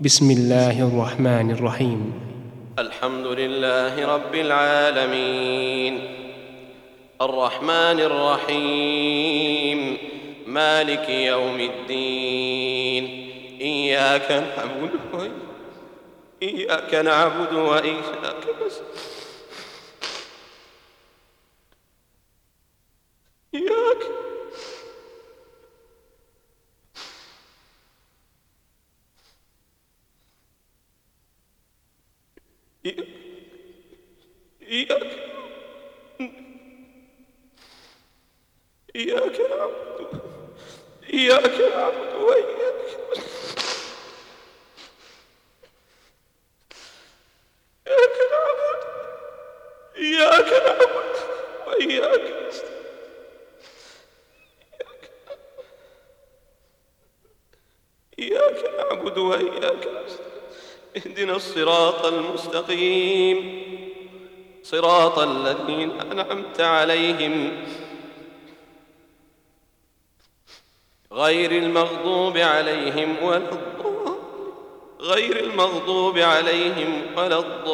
بسم الله الرحمن الرحيم الحمد لله رب العالمين الرحمن الرحيم مالك يوم الدين إياك نعبد إياك نعبد وإياك نستعين إياك إياك. إياك نعبد إياك نعبد وإياك إياك نعبد إياك نعبد وإياك إياك نعبد وإياك نستعين اهدنا الصراط المستقيم. صراط الذين أنعمت عليهم غير المغضوب عليهم ولا غير المغضوب عليهم ولا الضالين.